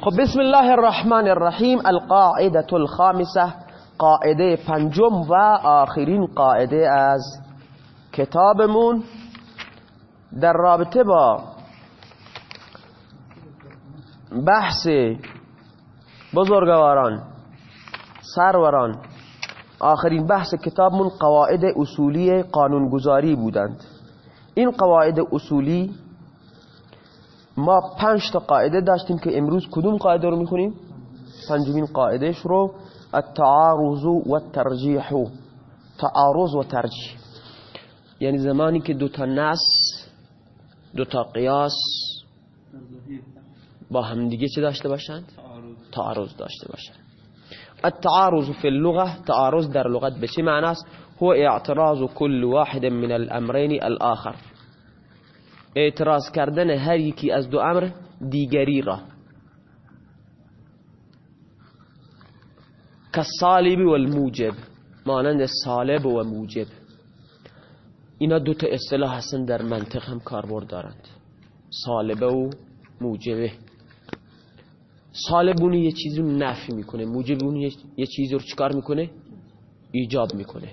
خب بسم الله الرحمن الرحیم. القاعده الخامسه قاعده پنجم و آخرین قاعده از کتابمون. در رابطه با بحث بزرگواران سروران آخرین بحث کتابمون قواعد اصولی قانونگذاری بودند. این قواعد اصولی ما پنج تا قاعده داشتیم که امروز کدوم قاعده رو می‌خونیم؟ پنجمین قاعدهش رو التعارض و الترجیح تعارض و ترجیح یعنی زمانی که دو تا نص دو تا قیاس با همدیگه چه داشته باشند؟ تعارض داشته باشند التعارض في اللغة تعارض در لغت به چه معناست؟ هو اعتراض كل واحد من الامرين الاخر اعتراض کردن هر یکی از دو امر دیگری را. کالصالب والموجب مانند صالب و موجب. اینا دو تا اصطلاح هستن در منطق هم کاربرد دارند. صالبه و موجبه صالب یه چیزی رو نفی می‌کنه. موجب اون یه چیزی رو چکار می‌کنه؟ ایجاب می‌کنه.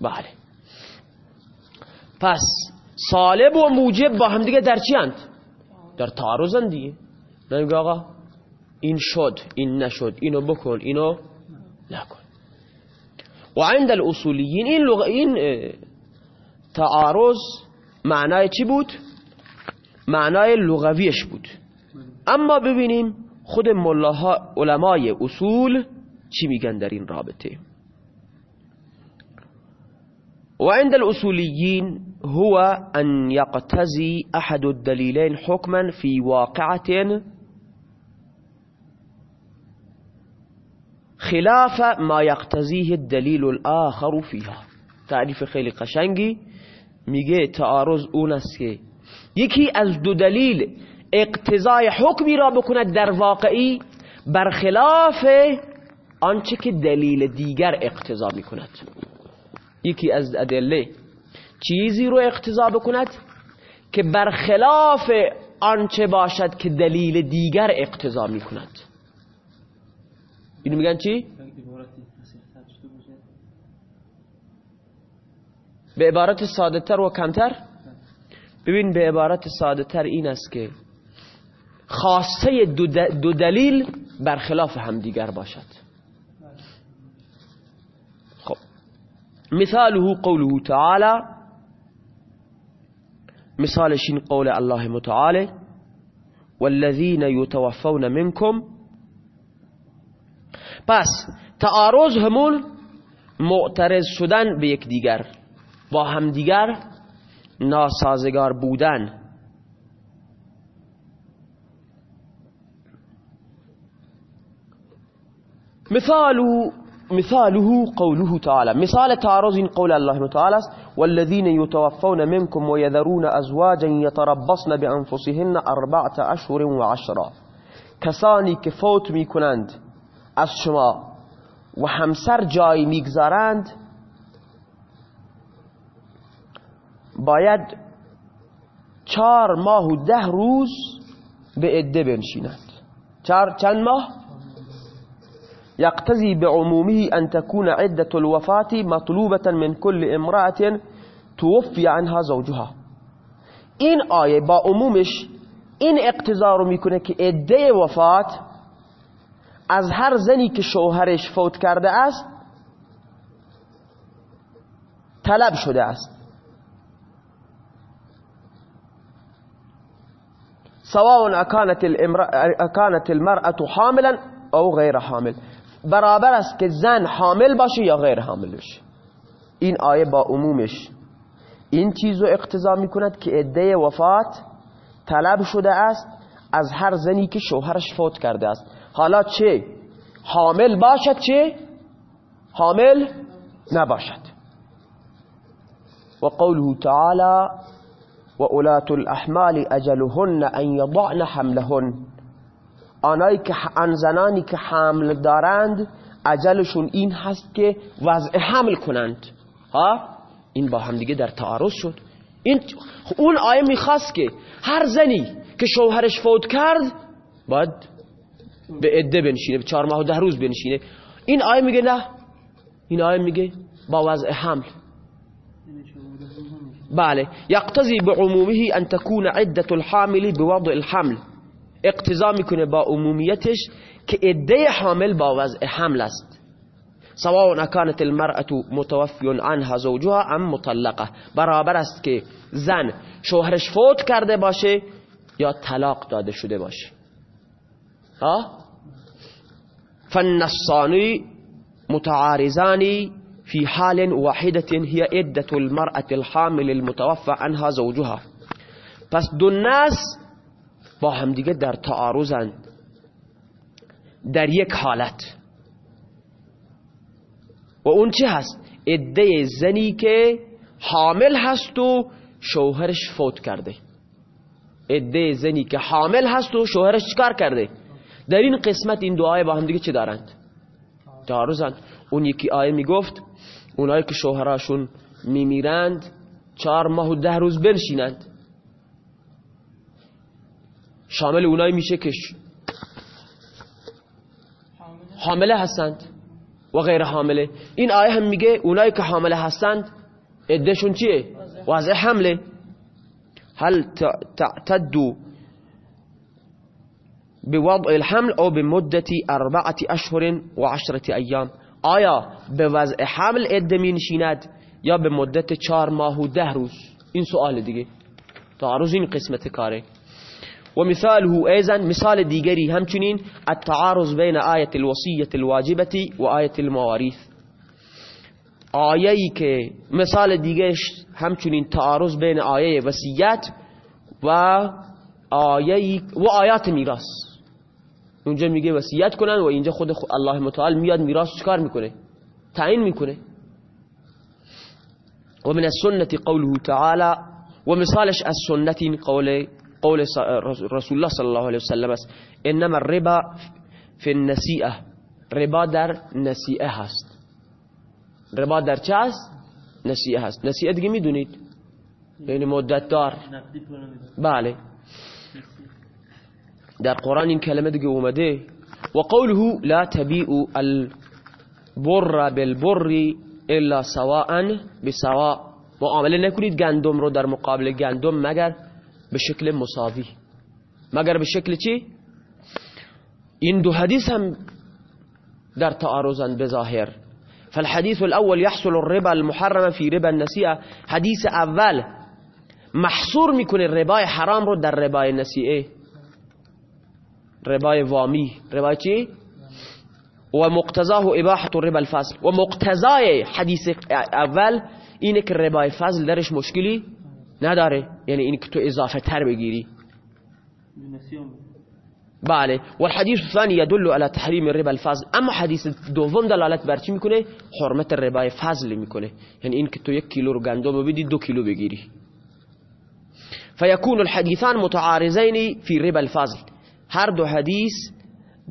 بله. پس صالب و موجب با هم دیگه در چی هند؟ در تعارضن دیگه نمیگه آقا این شد این نشد اینو بکن اینو نکن و عند الاصولیین این, لغ... این تعارض معنای چی بود؟ معنای لغویش بود اما ببینیم خود ملاها علمای اصول چی میگن در این رابطه وعند الأصوليين هو أن يقتزي أحد الدليلين حكما في واقعة خلاف ما يقتزيه الدليل الآخر فيها. تعریف خیلی قشنگی میگه تعارض اون است که یکی از دو دلیل در واقعی برخلاف آنچه که دلیل دیگر اقتضا یکی از ادله چیزی رو اقتضا بکند که برخلاف آنچه باشد که دلیل دیگر اقتضا می‌کند. اینو میگن چی؟ به عبارت ساده تر و کمتر؟ ببین به عبارت ساده تر این است که خاصه دو دلیل برخلاف همدیگر باشد. مثاله قوله تعالى. مثالش این قول الله متعالى. والذين يتوفون منكم. پس تعارض همون معترض شدن به یک دیگر. با همدیگر ناسازگار بودن. مثال مثاله قوله تعالى. مثال تعارض قول الله تعالى والذين يتوفون منكم ويذرون أزواجا يتربصن بأنفسهن أربعة أشهر وعشرة. کسانی که فوت می‌کنند از شما و همسر جای می‌گذارند باید ماه و ده روز به عده بنشینند. چند ماه؟ يقتضي بعمومه أن تكون عدة الوفاة مطلوبة من كل امرأة توفي عنها زوجها. این آیه با عمومش این اقتضا رو میکنه که عدة وفات از هر زنی که شوهرش فوت کرده است طلب شده است. سواء اکانت المرأة حاملا أو غیر حامل. برابر است که زن حامل باشه یا غیر حامل باشه این آیه با عمومش. این چیز رو اقتضا می‌کند که عده وفات طلب شده است از هر زنی که شوهرش فوت کرده است. حالا چه؟ حامل باشد چه؟ حامل نباشد. و قوله تعالی و اولات الاحمال اجلهن ان یضعن حملهن. آنایی که آن زنانی که حمل دارند عجلشون این هست که وضع حمل کنند. ها؟ این با هم دیگه در تعارض شد. این اون آیه می‌خواست که هر زنی که شوهرش فوت کرد باید به عده بنشینه به چهار ماه و ده روز بنشینه. این آیه میگه نه. این آیه میگه با وضع حمل. بله. یقتضی بعمومه ان تكون عدة الحامل بوضع الحمل. اقتضا می‌کنه با عمومیتش که عده حامل با وضع حمل است. سواء كانت المرأة متوفی عنها زوجها ام مطلقه. برابر است که زن شوهرش فوت کرده باشه یا طلاق داده شده باشه. ها؟ فالنصانی متعارضانی في حال واحدة هي عدة المرأة الحامل المتوفى عنها زوجها. پس دو ناس با همدیگه در تعارضند در یک حالت. و اون چه هست؟ عده زنی که حامل هست و شوهرش فوت کرده. عده زنی که حامل هست و شوهرش چکار کرده؟ در این قسمت این آیه با هم دیگه چه دارند؟ تعارضند اون یکی آیه می‌گفت اونایی که شوهراشون میمیرند چهار ماه و ده روز بنشینند. شامل اونایی میشه که حامله هستند و غیر حامله. این آیه هم میگه اونایی که حامله هستند عدهشون چیه؟ وضع حمله. هل تعتدو بوضع الحمل او بمدة اربعة اشهر و عشرة ایام آیا به وضع حمل عده می نشیند یا به مدت چهار ماه و ده روز؟ این سوال دیگه. تعارض این قسمت کاره. و مثاله ایزن مثال دیگری همچنین التعارض بین آیت الوصیت الواجبتی و آیت المواریث. آیه‌ای که مثال دیگهش همچنین تعارض بین آیه وصیت و آیه و آیات میراث. اونجا میگه وصیت کنن و اینجا خود الله متعال میاد میراث چکار می‌کنه؟ تعیین می‌کنه. و من السنة قوله تعالى و مثالش از سنت قول قول رسول الله صلی الله علیه وسلم است. إنما الربا فی النسیئه ربا در نسیئه هست. ربا در چه هست نسیئه هست. نسیئه دیگه میدونید؟ یعنی مدت دار بله. در قرآن این کلمه دیگه اومده. و قوله لا تبیعوا البر بالبر الا سواء بسواء. معامله نکنید گندم رو در مقابل گندم مگر به شکل مساوی مگر به شکل چی؟ این دو حدیث هم در تعارضن بظاهر. فالحديث الأول يحصل الربا المحرم في ربا النسيئة. حدیث أول محصور میکنه ربای حرام رو در ربای نسیئه. ربای وامی. ربای چی؟ و مقتضاه اباحة ربا الفضل و مقتضای حدیث اول اینه که ربای فضل درش مشکلی نداره؟ یعنی این که تو اضافه تر بگیری. بله. و الحديث الثاني يدل على تحریم ربا الفضل اما حدیث دوم دلالت بر چی می‌کنه؟ حرمت ربای فضل می‌کنه. یعنی این که تو یک کیلو رو گندم بدی دو کیلو بگیری. فيكون الحديثان متعارضين في ربا الفضل هر دو حدیث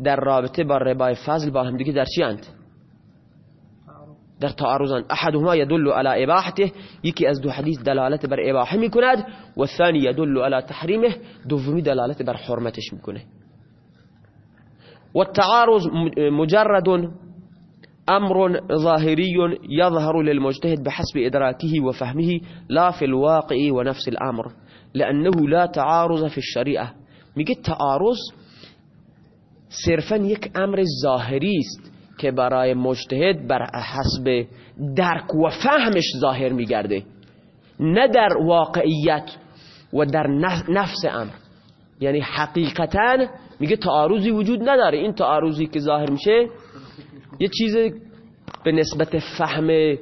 در رابطه با ربای فضل با هم دیگه در چی اند؟ در تعارضان أحدهما يدل على إباحته يكي از دو حديث دلالت بر إباحة ميكند والثاني يدل على تحريمه دومي دلالت بر حرمتش ميكنه والتعارض مجرد أمر ظاهري يظهر للمجتهد بحسب إدراكه وفهمه لا في الواقع ونفس الأمر لأنه لا تعارض في الشريعة. ميكي التعارض صرفا يك أمر ظاهري است. که برای مجتهد بر حسب درک و فهمش ظاهر میگرده. نه در واقعیت و در نفس امر. یعنی حقیقتا میگه تعارضی وجود نداره. این تعارضی که ظاهر میشه یه چیز به نسبت فهم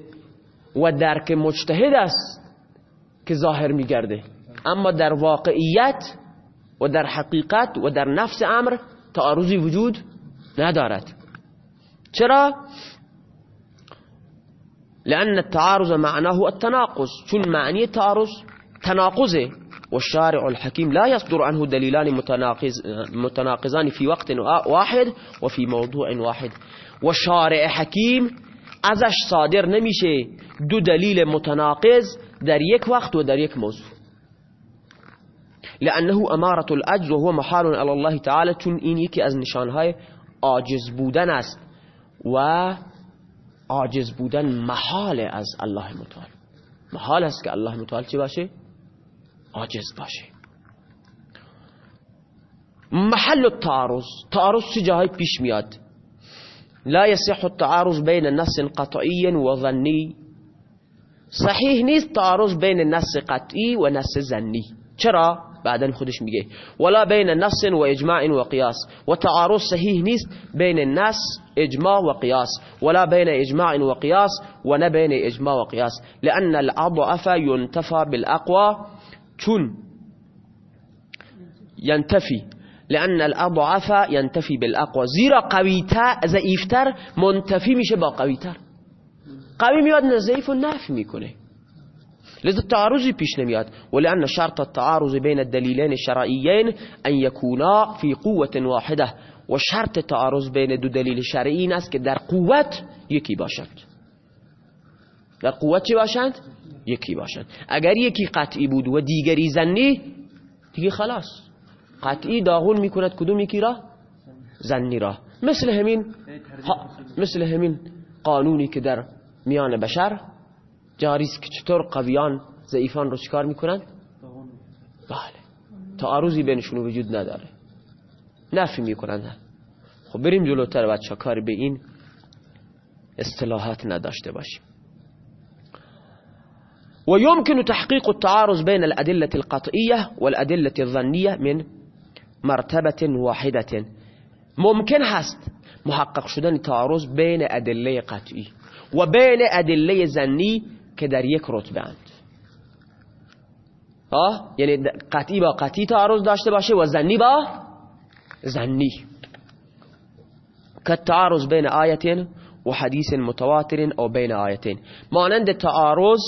و درک مجتهد است که ظاهر میگرده. اما در واقعیت و در حقیقت و در نفس امر تعارضی وجود ندارد. چرا؟ لأن التعارض معناه التناقض. چون معنی تعارض؟ تناقضه. والشارع الحكيم لا يصدر عنه دليلان متناقض متناقضان في وقت واحد وفي موضوع واحد. والشارع حكيم ازش صادر نمیشه. دو دلیل متناقض در یک وقت و در یک موضوع. لأنه امارت العجز و هو محال علی الله تعالی چون این یکی از نشانهای عاجز بودن است. و عاجز بودن محال از الله متعال. محال است که الله متعال چی باشه؟ عاجز باشه. محل التعارض. تعارض چه جاهای پیش میاد؟ لا يصح التعارض بين نص و ظنی. صحیح نیست تعارض بین نص قطعی و نص ظنی. چرا؟ بعدا خودش میگه ولا بین نص و اجماع و قیاس و تعارض صحیح نیست بین نص إجماع و قیاس ولا بین إجماع و قیاس و نه بین إجماع و قیاس لأن الأضعف ينتفى بالأقوى. چون ينتفي. لأن الأضعف ينتفي بالأقوى. زیرا قویتر ضعیفتر منتفی میشه با قویتر قوی میاد ضعیف و نفی میکنه. لذا تعارضی پیش نمیاد ولأن شرط التعارض بين الدليلين الشرعيين أن يكونا في قوة واحدة و شرط تعارض بین دو دلیل شرعی این است که در قوت یکی باشند. در قوت چی باشند؟ یکی باشند. اگر یکی قطعی بود و دیگری زنی دیگه خلاص. قطعی داغون میکند کدوم یکی را؟ زنی را. مثل همین مثل همین قانونی که در میان بشر جاری که چطور قویان ضعیفان رو چکار می‌کنن؟ بله. تعارضی بینشون وجود نداره. نفی می‌کنن. خب بریم جلوتر بچه کار به این اصطلاحات نداشته باشیم. ويمكن تحقيق التعارض بين الأدلة القطعية والأدلة الظنية من مرتبة واحدة. ممکن هست محقق شدن تعارض بین ادله قطعی و بین ادله زنی که در یک رتبه اند آه؟ یعنی قطعی با قطعی تعارض داشته باشه و زنی با زنی. تعارض بین آیتین و حدیث متواتر او بین آیتین. مانند تعارض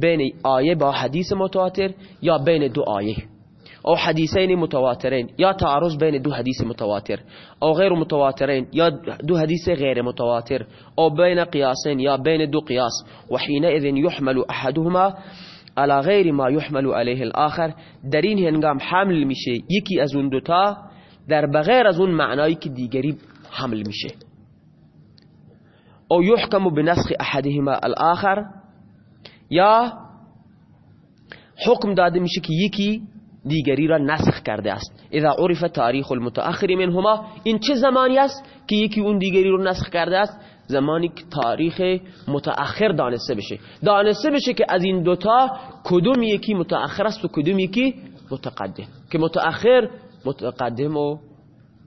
بین آیه با حدیث متواتر یا بین دو آیه. أو حدیثین متواترین یا تعارض بین دو حدیث متواتر أو غیر متواترین یا دو حدیث غیر متواتر أو بین قیاسین یا بین دو قیاس و حینئذ يحمل أحدهما على غیر ما يحمل عليه الآخر. در این هنگام حمل میشه یکی از اون دوتا در بغیر از اون معنایی که دیگری حمل میشه. أو يحكم بنسخ أحدهما الآخر یا حکم داده میشه که یکی دیگری را نسخ کرده است. اذا عرف تاریخ المتأخر منهما این چه زمانی است که یکی اون دیگری رو نسخ کرده است؟ زمانی که تاریخ متأخر دانسته بشه. دانسته بشه که از این دوتا کدوم یکی متأخر است و کدوم یکی متقدم. که متأخر متقدم و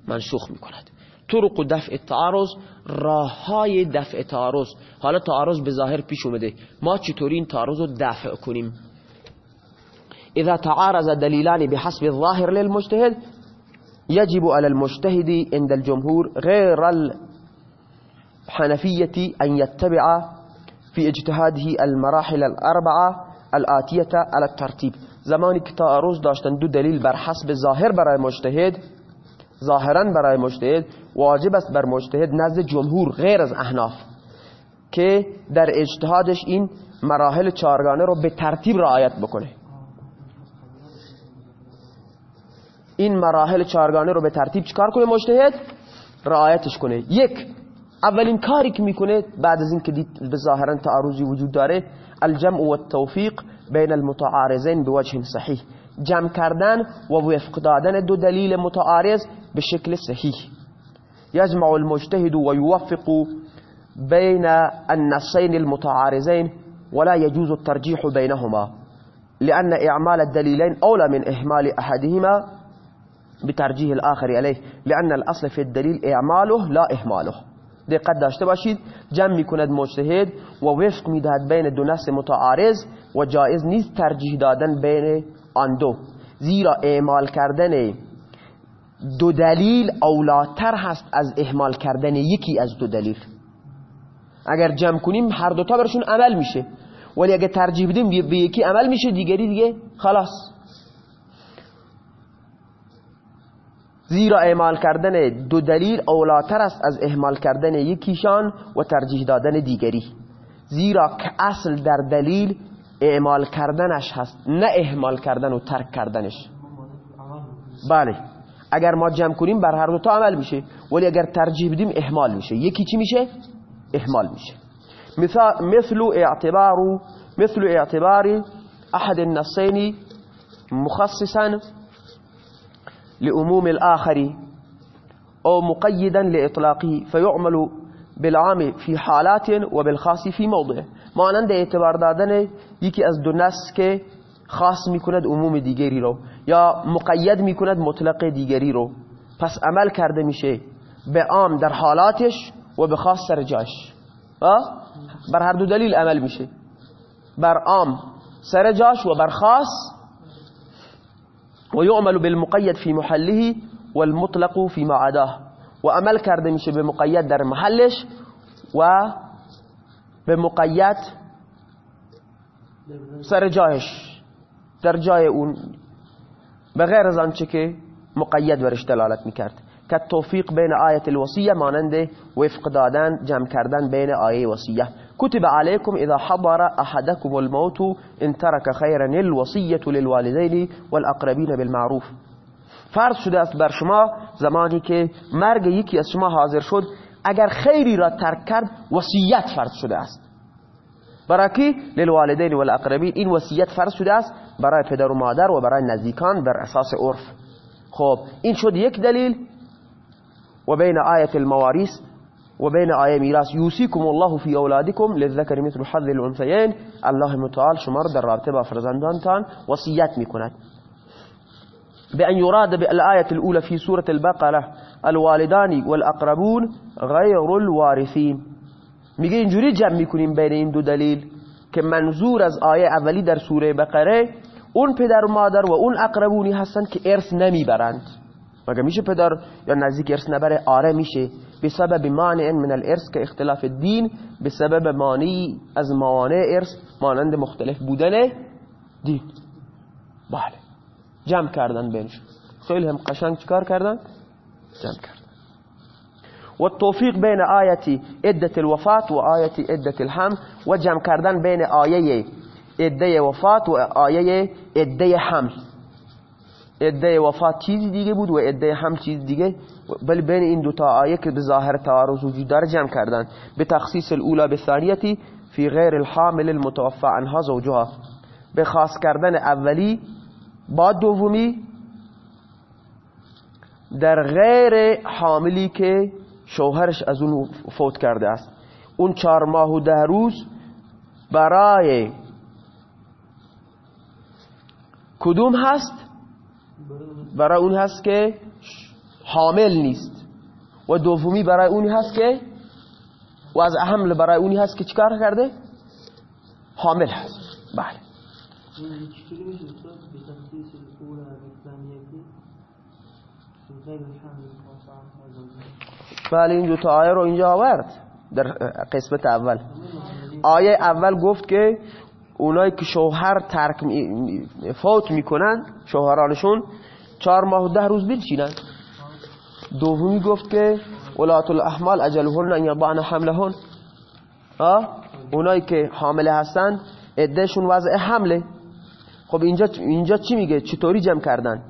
منسوخ می‌کند. طرق دفع تعارض راه های دفع تعارض. حالا تعارض به ظاهر پیش اومده. ما چطوری این تعارض رو دفع کنیم؟ إذا تعارض دليلان بحسب الظاهر للمجتهد يجب على المجتهد عند الجمهور غير الحنفية أن يتبع في اجتهاده المراحل الأربعة الآتية على الترتيب. زمانی که تعارض داشتن دو دلیل بر حسب ظاهر برای مجتهد ظاهرا برای مجتهد واجب است بر مجتهد نزد جمهور غیر از احناف که در اجتهادش این مراحل چارگانه رو به ترتیب رعایت بکنه. این مراحل چارگانه رو به ترتیب چکار کنه مجتهد؟ رعایتش کنه. یک اولین کاری که میکنه بعد از این که دید به ظاهرا تعارضی وجود داره الجمع و التوفیق بین المتعارضین بوجه صحیح. جمع کردن و وفق دادن دو دلیل متعارض به شکل صحیح. یجمع المجتهد و یوفق بین النصین المتعارضین ولا يجوز الترجيح بينهما لأن إعمال الدليلين أولى من إهمال أحدهما. بترجیح الاخر علیه لأن الاصل في الدلیل اعماله لا اهماله دقت داشته باشید جمع می‌کند مجتهد و وفق می‌دهد بین دو نص متعارض و جایز نیست ترجیح دادن بین آن دو. زیرا اعمال کردن دو دلیل اولاتر هست از اهمال کردن یکی از دو دلیل. اگر جمع کنیم هر دوتا برشون عمل میشه. ولی اگر ترجیح بدیم به یکی عمل میشه دیگری دیگه خلاص. زیرا اعمال کردن دو دلیل اولاتر است از اهمال کردن یکیشان و ترجیح دادن دیگری. زیرا که اصل در دلیل اعمال کردنش هست نه اهمال کردن و ترک کردنش. بله. اگر ما جمع کنیم بر هر دو تا عمل میشه. ولی اگر ترجیح بدیم اهمال میشه. یکی چی میشه؟ اهمال میشه. مثل اعتبار مثل اعتبار احد النصين مخصصا لأموم الآخر أو مقيدا لإطلاقه فيعمل بالعام في حالات وبالخاص في موضع. مانند اعتبار دادن یکی از دو نص که خاص میکند عموم دیگری رو یا مقید میکند مطلق دیگری رو. پس عمل کرده میشه به عام در حالاتش و به خاص سر جاش. بر هر دو دلیل عمل میشه. بر عام سر جاش و بر خاص و یعمل بالمقید فی محله والمطلق فی معداه و عمل کرده میشه به مقید در محلش و به مقید سر جایش. در جای اون به غیر از آنچه که مقید برش دلالت میکرد. که توفیق بین آیت الوصیه مانند وفق دادن جمع کردن بین آیه وصیه. كتب عليكم إذا حضر أحدكم الموت إن ترك خيرا الوصية للوالدين والأقربين بالمعروف. فرض شده است بر شما زمانی که مرگ یکی از شما حاضر شد اگر خیری را ترک کرد وصیت فرض شده است. برای کی؟ للوالدین والأقربین. این وصیت فرض شده است برای پدر و مادر و برای نزدیکان بر أساس عرف. خب این شد یک دلیل. و بین آیت المواریث و بین آیه میراث یوسیکم الله فی اولادکم للذکر مثل حظ الانثیین الله متعال شما را در رابطه با فرزندانتان وصیت میکند بأن يراد بالآية الأولى في سورة البقرة الوالدان والأقربون غير الوارثين. میگه اینجوری جمع میکنیم بین این دو دلیل از آیه اولی در سوره بقره اون پدر و مادر و اون اقربونی هستند که ارث نمیبرند. مگه میشه پدر یا نزدیک ارث نبره آره میشه؟ بسبب مانع من الارث که اختلاف الدین بسبب مانعی از موانع ارث مانند مختلف بودن دین. بله. جمع کردن بینش. خیلی هم قشنگ چکار کردن؟ جمع کردن. و توفیق بین آیتی عدت الوفات و آیتی عدت الحم و جمع کردن بین آیه عده وفات و آیه عده حمل عده وفات چیزی دیگه بود و عده حمل چیز دیگه. بل بین این دوتا آیه که به ظاهر تعارض وجود داره جمع کردن. به تخصیص الاولا به ثانیتی فی غیر الحامل المتوفى عنها زوجها. به خاص کردن اولی با دومی در غیر حاملی که شوهرش از اون فوت کرده است. اون چهار ماه و ده روز برای کدوم هست؟ برای اون هست که حامل نیست. و دومی برای اونی هست که و از حمل برای اونی هست که چیکار کرده؟ حامل هست. بله. بله این دو تا آیه رو اینجا آورد در قسمت اول. آیه اول گفت که اونایی که شوهر ترک فوت می‌کنن شوهرانشون چهار ماه و ده روز بنشینن دومی گفت که ولات الاحمال اجلهن ان یضعن حملهن. اونایی که حامله هستن ادهشون وضع حمله. خب اینجا اینجا چی میگه؟ چطوری جمع کردن؟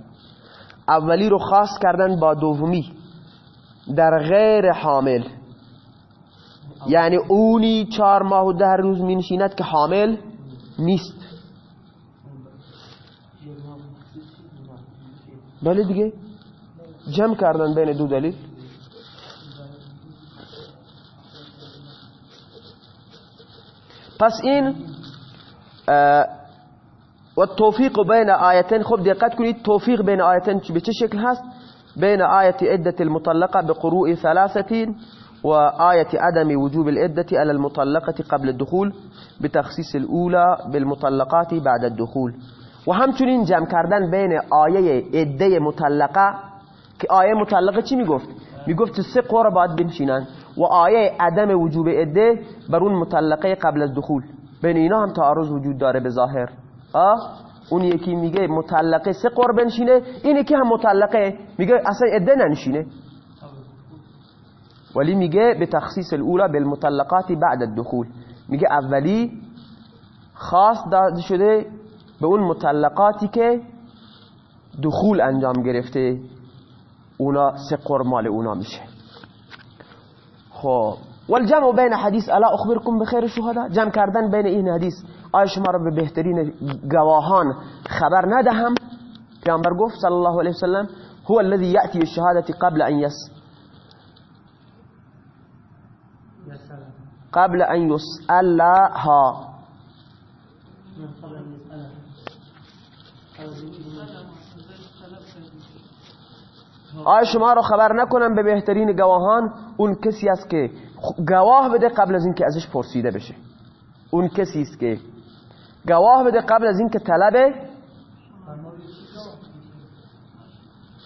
اولی رو خاص کردن با دومی. در غیر حامل. یعنی اونی چهار ماه و ده روز می نشیند که حامل نیست. بله دیگه. جمع کردن بین دو دلیل. پس این و توفیق بین آیتین خب دقت کنید توفیق بین آیتین به چه شکل هست؟ بین آیت عدة المطلقة بقروء ثلاثة وآية عدم وجوب العدة على المطلقة قبل الدخول بتخصيص الأولى بالمطلقات بعد الدخول. و همچنین جمع کردن بین آیه عدة مطلقه که مطلقه چی میگفت؟ میگفت سه قرار باید بنشینن. و آیه عدم وجوب عدة بر اون مطلقه قبل از دخول. بین هم تعارض وجود داره به ظاهر. آه؟ اون یکی میگه مطلقه سه قر بنشینه این یکی هم مطلقه. میگه أصلا عدة ننشینه. ولی میگه به تخصیص الاولا بالمطلقات بعد الدخول. میگه اولی خاص داده شده به اون مطلقاتی که دخول انجام گرفته. اونا سه مال اونا میشه. خب. والجمع بین حدیث الا اخبركم بخیر شهدا؟ جمع کردن بین این حدیث. آیا شما را به بهترین گواهان خبر ندهم؟ پیامبر گفت صلی الله علیه وسلم هو الذي ياتي الشهادة قبل ان يس قبل ان يسألها. آیا شما رو خبر نکنم به بهترین گواهان؟ اون کسی است که گواه بده قبل از اینکه ازش پرسیده بشه. اون کسی است که گواه بده قبل از اینکه طلب.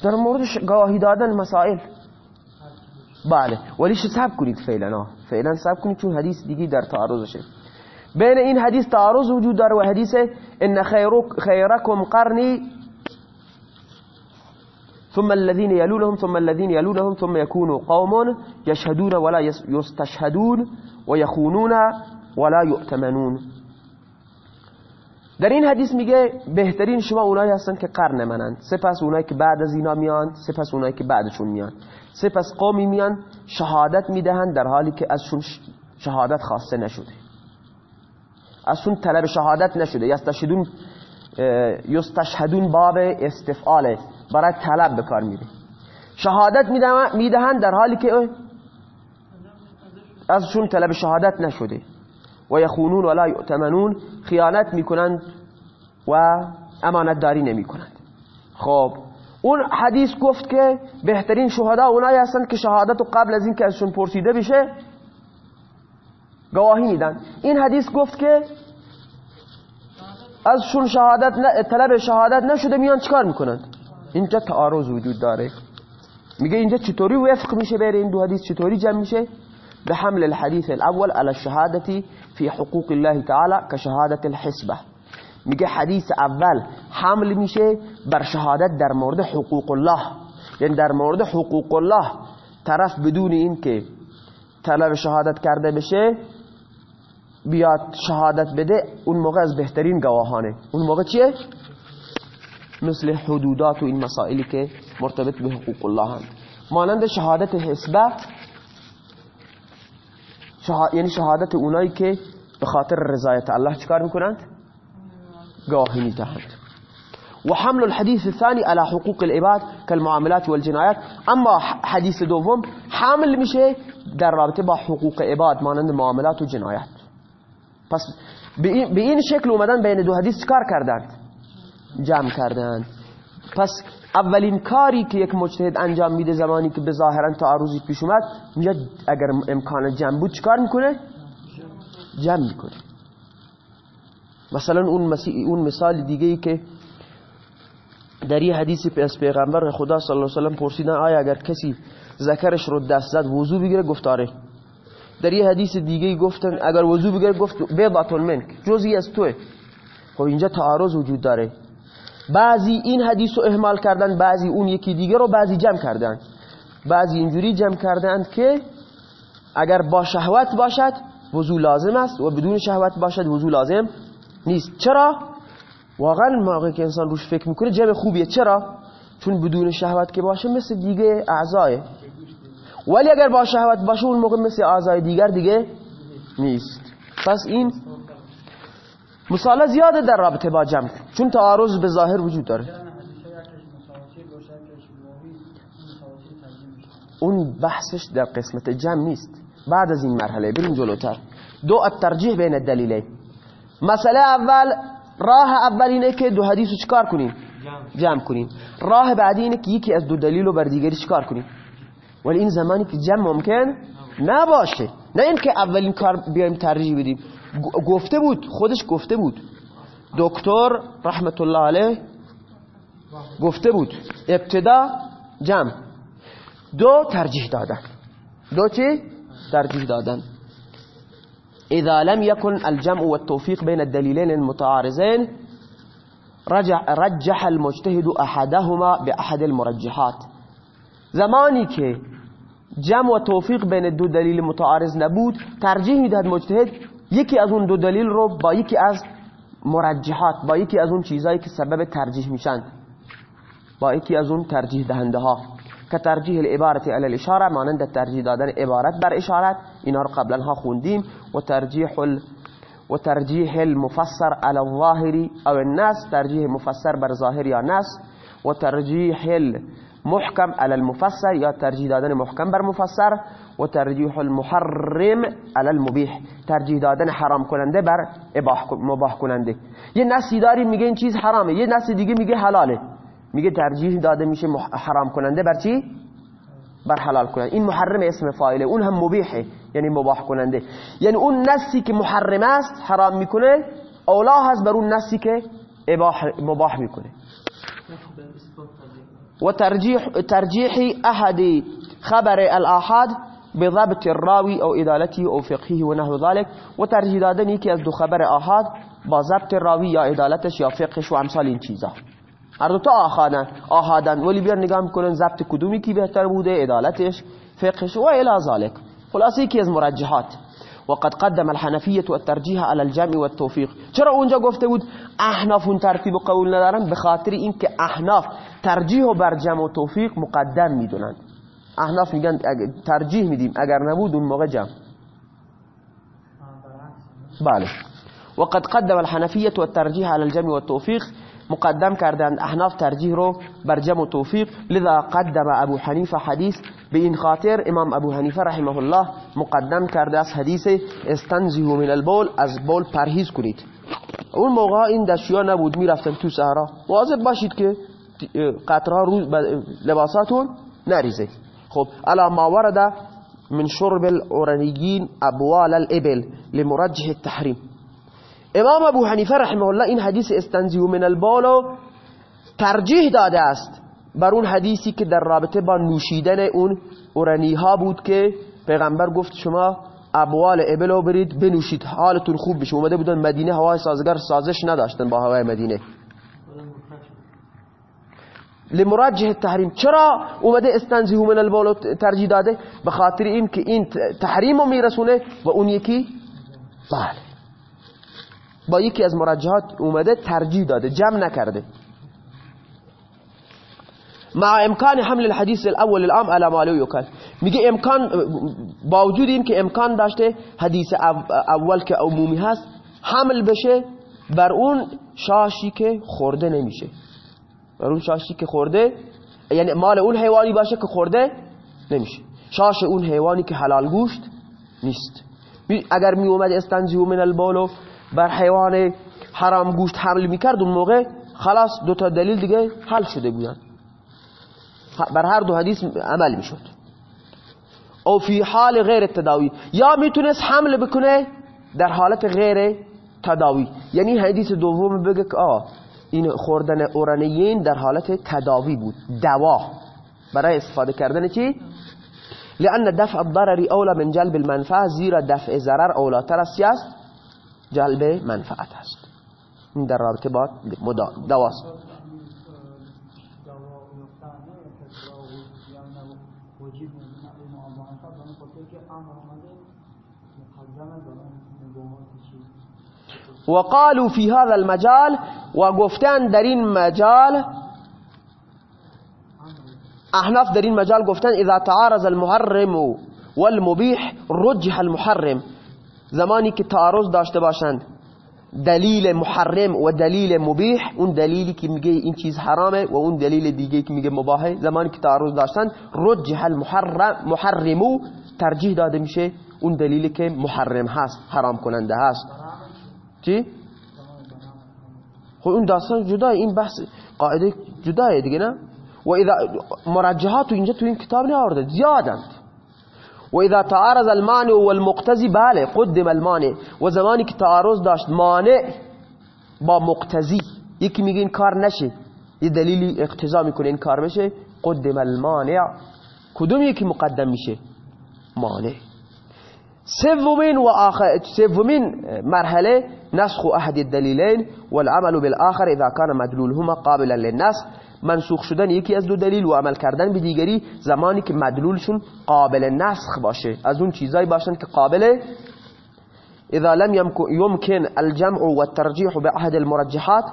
در مورد گواهی دادن مسائل. بله. ولی سب کنید فعلا فعلا سب کنید چون حدیث دیگی در تعارضشه بین این حدیث تعارض وجود داره و حدیث ان خیرکم قرنی ثم الذين يلونهم ثم الذين يلونهم ثم يكونوا قوم يشهدون ولا يستشهدون ويخونون ولا يؤتمنون در این حدیث میگه بهترین شما اونایی هستن که قرن منند سپس اونایی که بعد از اینا میان سپس اونایی که بعدشون میان. سپس قومی میان شهادت می‌دهند در حالی که ازشون شهادت خواسته نشده. ازشون طلب شهادت نشده. یستشهدون یستشهدون باب استفعاله برای طلب به کار میره. شهادت می‌دهند در حالی که ازشون طلب شهادت نشده. و یخونون ولا یؤتمنون خیانت می‌کنند و امانت داری نمی‌کنند. خب اون حدیث گفت که بهترین شهدا اونایی هستند که شهادت قبل از اینکه ازشون پرسیده بشه گواهی میدن. این حدیث گفت که ازشون شهادت طلب شهادت نشده میان چکار می‌کنند؟ اینجا تعارض وجود داره. میگه اینجا چطوری وفق میشه بین این دو حدیث چطوری جمع میشه؟ به حمل الحديث الأول على الشهادة في حقوق الله تعالى كشهادة الحسبة. میگه حدیث اول حمل میشه بر شهادت در مورد حقوق الله. یعنی در مورد حقوق الله طرف بدون این که طلب شهادت کرده بشه بیاد شهادت بده اون موقع از بهترین گواهانه. اون موقع چیه؟ مثل حدودات و این مسائلی که مرتبط به حقوق الله هم. مانند شهادت حسبه یعنی شهادت اونایی که به خاطر رضایت الله چکار می‌کنند؟ گواهی می‌دهند. و حمل الحديث الثاني على حقوق العباد كالمعاملات والجنايات اما حدیث دوم حمل میشه در رابطه با حقوق عباد مانند معاملات و جنایت پس به این شکل اومدن بین دو حدیث کار کردند؟ جمع کردند. پس اولین کاری که یک مجتهد انجام میده زمانی که به ظاهرا تعارضی پیش اومد میاد اگر امکان جمع بود چکار می‌کنه؟ جمع می‌کنه. مثلا اون, اون مثال دیگه ای که در یه حدیثی از پیغمبر خدا صلی الله علیه و پرسیدن آیا اگر کسی ذکرش رو دست زد وضو بگیره؟ گفتاره در یه حدیث دیگه گفتن اگر وضو بگیره گفت بیضاتون منک جزی از توه. خب اینجا تعارض وجود داره. بعضی این حدیث رو احمال کردن بعضی اون یکی دیگه رو بعضی جمع کردن. بعضی اینجوری جمع کردن که اگر با شهوت باشد وضو لازم است و بدون شهوت باشد وضو لازم نیست. چرا؟ واقعا موقعی که انسان روش فکر می‌کنه جمع خوبیه. چرا؟ چون بدون شهوت که باشه مثل دیگه اعضای. ولی اگر با شهوت باشه اون موقع مثل اعضای دیگر دیگه نیست. پس این مثال زیاده در رابطه با جمع چون تعارض به ظاهر وجود داره. اون بحثش در قسمت جمع نیست. بعد از این مرحله بریم جلوتر. دو الترجیح بین الدلیلین. مسئله اول راه اول اینه که دو حدیث رو چکار کنیم؟ جمع کنیم. راه بعدی اینه که یکی از دو دلیل رو بر دیگری چکار کنیم؟ ولی این زمانی که جمع ممکن نباشه. نه اینکه اولین کار بیایم ترجیح بدیم. گفته بود خودش گفته بود. دکتر رحمت الله علیه گفته بود ابتدا جمع. دو ترجیح دادن. دو چی؟ ترجیح دادن. اذا لم يكن الجمع والتوفيق بين الدليلين المتعارضين رجح, رجح المجتهد احدهما به احد المرجحات. زمانی که جمع و توفیق بین دو دلیل متعارض نبود ترجیح می‌دهد مجتهد یکی از اون دو دلیل رو با یکی از مرجحات با یکی از اون چیزایی که سبب ترجیح میشن با یکی از اون ترجیح دهنده ها که ترجیح العبارت علی الاشاره مانند ترجیح دادن عبارت بر اشارت اینا رو قبلا ها خوندیم. و ترجیح ال و ترجیح المفسر على الظاهر او الناس ترجیح مفسر بر ظاهر یا نص و ترجیح المحکم على المفسر یا ترجیح دادن محکم بر مفسر و ترجیح المحرم على المبیح. ترجیح دادن حرام کننده بر مباح کننده. یه نسی داری میگه این چیز حرامه یه نسی دیگه میگه حلاله. میگه ترجیح داده میشه حرام کننده بر چی؟ بر حلال کننده. این محرم اسم فایله اون هم مبیحه یعنی مباح کننده. یعنی اون نسی که محرم است حرام می‌کنه اولا هست بر اون نسی که مباح می‌کنه. و ترجیح ترجیح أحد خبر الآحاد بضبط الراوی أو إدالته أو فقهه و نحو ذلك. و ترجیح دادن یکی از دو خبر آحاد با ضبط راوی یا إدالتش یا فقهش و امثال هر دو تا آهادن آهادن ولی بیار نگاه میکنن ضبط کدومی کی بهتر بوده؟ إدالتش فقهش و الی ذلك. خلاصه یکی از مرجحات. وقد قدم الحنفیة والترجیح على الجمع والتوفیق. چرا اونجا گفته بود احناف اون ترتیب قول ندارن؟ به خاطر اینکه احناف ترجیح و بر جمع و توفیق مقدم می‌دونن. احناف میگن ترجیح میدیم اگر نبود اون موقع جمع. بله. وقد قدم الحنفیه والترجیح على الجمع والتوفیق مقدم کردند احناف ترجیح رو بر جمع و توفیق. لذا قدم ابو حنیفه حدیث. به این خاطر امام ابو حنیفه رحمه الله مقدم کرده از حدیث استنزیه من البول از بول پرهیز کنید. اون موقع این دستیا نبود می‌رفتن تو صحرا. واظب باشید که قطرها رو لباساتون نریزه. خب الا ما ورد من شرب العرنیین ابوال الابل لمرجح التحریم. امام ابو حنیفه رحمه الله این حدیث استنزیو من البالو ترجیح داده است بر اون حدیثی که در رابطه با نوشیدن اون اورنی ها بود که پیغمبر گفت شما ابوال ابلو برید بنوشید حالتون خوب بشه. اومده بودن مدینه هوای سازگار سازش نداشتن با هوای مدینه. لمراجه تحریم چرا اومده استنزیه من البالو ترجیح داده؟ به خاطر این که این تحریم میرسونه و اون یکی بله. با یکی از مرجحات اومده ترجیح داده جمع نکرده. مع امکان حمل الحدیث الاول الام على ما یکل میگه امکان با وجود این که امکان داشته حدیث اول که عمومی هست حمل بشه بر اون شاشی که خورده نمیشه. بر اون شاشی که خورده یعنی مال اون حیوانی باشه که خورده نمیشه. شاش اون حیوانی که حلال گوشت نیست. اگر می اومد استنجیو من البولو بر حیوان حرام گوشت حمل می‌کرد اون موقع خلاص دو تا دلیل دیگه حل شده بودن. بر هر دو حدیث عمل می‌شد. او فی حال غیر تداوی یا می‌تونست حمل بکنه در حالت غیر تداوی. یعنی حدیث دوم بگه که آه این خوردن اورانیین در حالت تداوی بود. دوا برای استفاده کردن چی؟ لأن دفع الضرر اولا من جلب المنفعه زیرا دفع ضرر اولاتر است. جلب منفعت هست این در رابطه با دواست وقالوا في هذا المجال وگفتن در این مجال. أحناف در این مجال گفتن إذا تعارض المحرم والمبيح رجح المحرم. زمانی که تعارض داشته باشند دلیل محرم و دلیل مبیح اون دلیلی که میگه این چیز حرامه و اون دلیل دیگه که میگه مباحه. زمانی که تعارض داشتن رجح المحرم محرمو ترجیح داده میشه اون دلیلی که محرم هست حرام کننده هست. چی؟ خب اون داستان جدا این بحث قاعده جدایه دیگه نه و اذا مرجحات اینجا تو این کتاب نه زیادند و اذا تعارض المانع والمقتضی بله قدم المانع و زمانی که تعارض داشت مانع با مقتضی یکی میگه این کار نشه یه دلیلی اقتضا می‌کنه این کار بشه قدم المانع کدوم یکی مقدم میشه مانع سومین و آخر سومین مرحله نسخ احد الدلیلین والعمل بالآخر اذا كان مدلولهما قابلا للنسخ. منسوخ شدن یکی از دو دلیل و عمل کردن به دیگری زمانی که مدلولشون قابل نسخ باشه. از اون چیزایی باشن که قابل. اذا لم يمكن الجمع والترجيح باحد المرجحات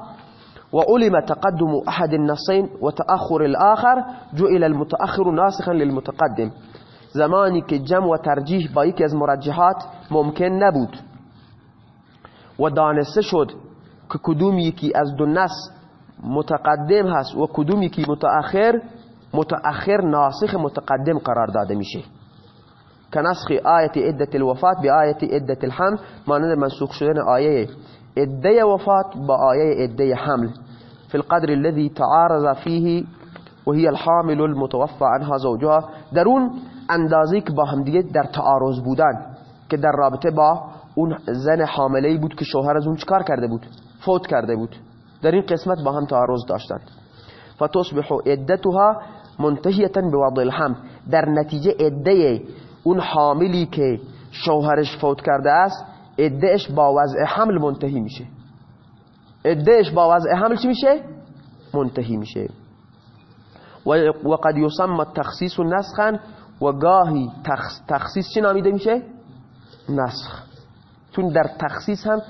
وعلم تقدم احد النصين وتأخر الآخر جعل المتأخر ناسخا للمتقدم. زمانی که جمع و ترجیح با یکی از مرجحات ممکن نبود. و دانسته شد که کدوم یکی از دو نص متقدم هست و کدوم یکی متأخر متأخر ناسخ متقدم قرار داده میشه. که نسخ آیت عدت الوفات به آیت عدت الحمل مانند منسوخ شدن آیه عده وفات با آیه عده حمل. في القدر الذي تعارض فيه وهي الحامل المتوفى عنها زوجها. در اون اندازی که با همدیگه در تعارض بودن که در رابطه با اون زن حامله بود که شوهر از اون چکار کرده بود؟ فوت کرده بود. در این قسمت با هم تعارض داشتند فتصبح عدتها منتهیه بوضع الحمل. در نتیجه عده اون حاملی که شوهرش فوت کرده است عدهش با وضع حمل منتهی میشه. عدهش با وضع حمل چی میشه؟ منتهی میشه. و قد یسمى التخصیص نسخا. و گاهی تخصیص چی نامیده میشه نسخ. چون در تخصیص هم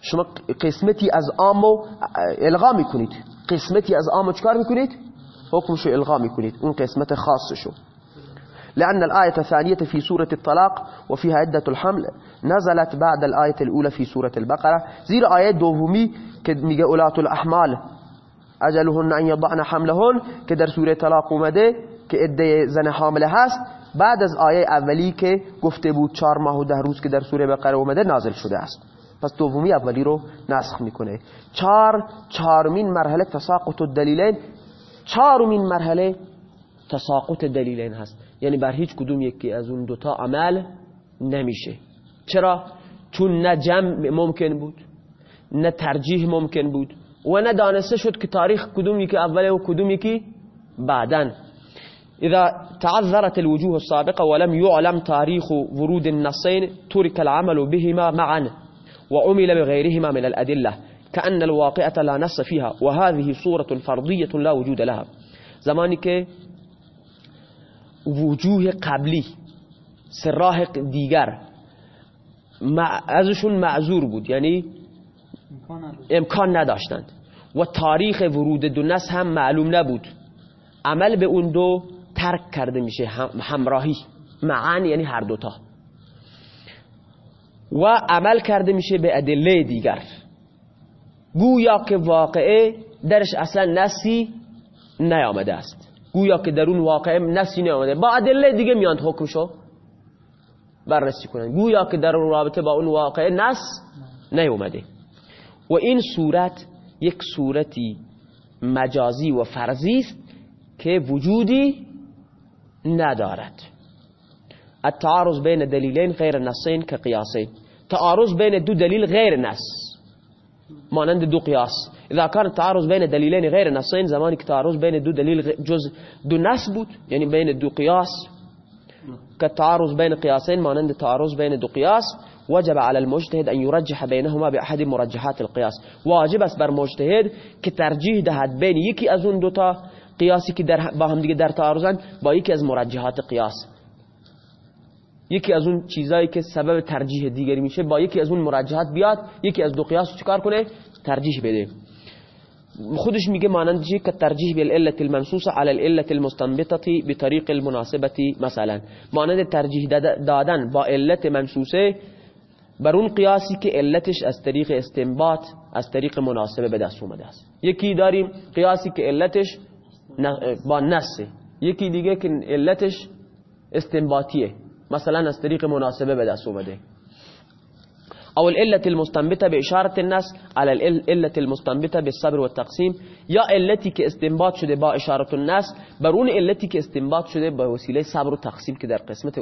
شما قسمتی از آمو الغا میکنید قسمتی از آمو چکار میکنید؟ حکمشو الغا میکنید اون قسمت خاصشو. لأن الآية الثانية في سورة الطلاق وفيها عدة الحمل. نزلت بعد الآية الأولى في سورة البقرة. زير آيات دوهمي كد میگه أولات الأحمال. اجلهن ان يضعن حملهن که در سوره طلاق اومده که عده زن حامله هست. بعد از آیه اولی که گفته بود چهار ماه و ده روز که در سوره بقره اومده نازل شده است. پس دومی اولی رو نسخ می‌کنه. چهار چهارمین مرحله تساقط الدلیلین. چهارمین مرحله تساقط دلیلین هست. یعنی بر هیچ کدوم یکی از اون دوتا عمل نمیشه. چرا؟ چون نه جمع ممکن بود نه ترجیح ممکن بود و نه دانسته شد که تاریخ کدوم یکی اوله و کدوم یکی بعدن إذا تعذرت الوجوه السابقة ولم يعلم تاريخ ورود النصين ترك العمل بهما معا وعمل بغيرهما من الأدلة كأن الواقعة لا نص فيها وهذه صورة فرضية لا وجود لها. زمانی که وجوه قبلی سراح دیگر ازشون معذور بود یعنی امکان نداشتند. و تاریخ ورود دو نس هم معلوم نبود. عمل به اون دو ترک کرده میشه همراهی معان یعنی هر دوتا و عمل کرده میشه به ادله دیگر. گویا که واقعه درش اصلا نسی نیامده است. گویا که در اون واقعه نسی نیامده. با ادله دیگه میاند حکمشو. بررسی کنند گویا که در رابطه با اون واقعه نس نیومده و این صورت یک صورتی مجازی و فرضی است که وجودی ندارد. التعارض بین دلیلین غیر نصین که قیاسین. تعارض بین دو دلیل غیر نص. مانند دو قیاس. اذا كان التعارض بین دلیلین غیر نصین زمانی که تعارض بین دو دلیل جز دو نص بود یعنی بین دو قیاس که تعارض بین قیاسین مانند تعارض بین دو قیاس وجب على المجتهد ان يرجح بينهما باحد مرجحات القياس. واجب است بر مجتهد که ترجیح دهد بین یکی از اون دوتا قیاسی که در با هم دیگه در تعارضن با یکی از مرجحات قیاس. یکی از اون چیزایی که سبب ترجیح دیگری میشه با یکی از اون مرجحات بیاد یکی از دو قیاس چیکار کنه؟ ترجیح بده. خودش میگه مانند که ترجیح بالعله المنصوصه على العله المستنبطه بطريق المناسبه مثلا. مانند ترجیح دادن با علت منصوصه بر اون قیاسی که علتش از طریق استنباط از طریق مناسبه به دست اومده است. یکی داریم قیاسی که علتش با نسه یکی دیگه که علتش استنباطیه. مثلا از طریق مناسبه به دست اومده. أو العلة المستنبطة بإشارة الناس على العلة المستنبطة بالصبر والتقسيم. یا علتی که استنباط شده با اشارت الناس. بر اون علتی که استنباط شده با وسیله صبر و تقسیم که در قسمت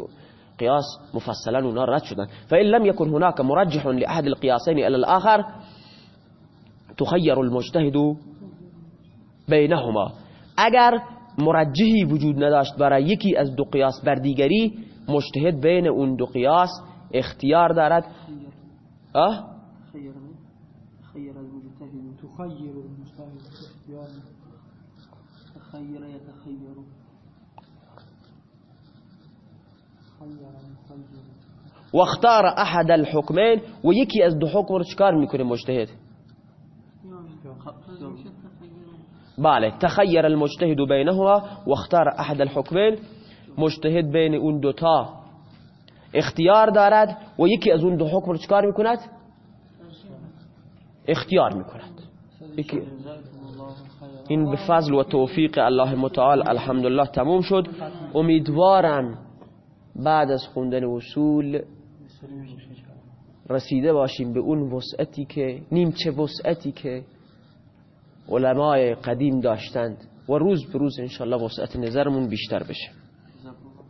قياس مفصلا اونا رد شدن. فإن لم يكن هناك مرجح لأحد القياسين إلى الآخر تخير المجتهد بينهما. اگر مرجحی وجود نداشت برای یکی از دو قیاس بر مجتهد بین اون دو قیاس اختیار دارد. أه؟ خير خير المجتهد. تخير المجتهد في اختياره تخير يتخير. خير مخير. واختار أحد الحكمين ويكي از حكم رو چکار میکنه مجتهد. بله تخير المجتهد بينهما واختار أحد الحكمين مجتهد بين اون دوتا اختیار دارد و یکی از اون دو حکم رو چکار می‌کند؟ اختیار می‌کند. این به فضل و توفیق الله متعال الحمدلله تموم شد. امیدوارم بعد از خوندن اصول رسیده باشیم به اون وسعتی که نیمچه وسعتی که علمای قدیم داشتند. و روز به روز انشالله وسعت نظرمون بیشتر بشه.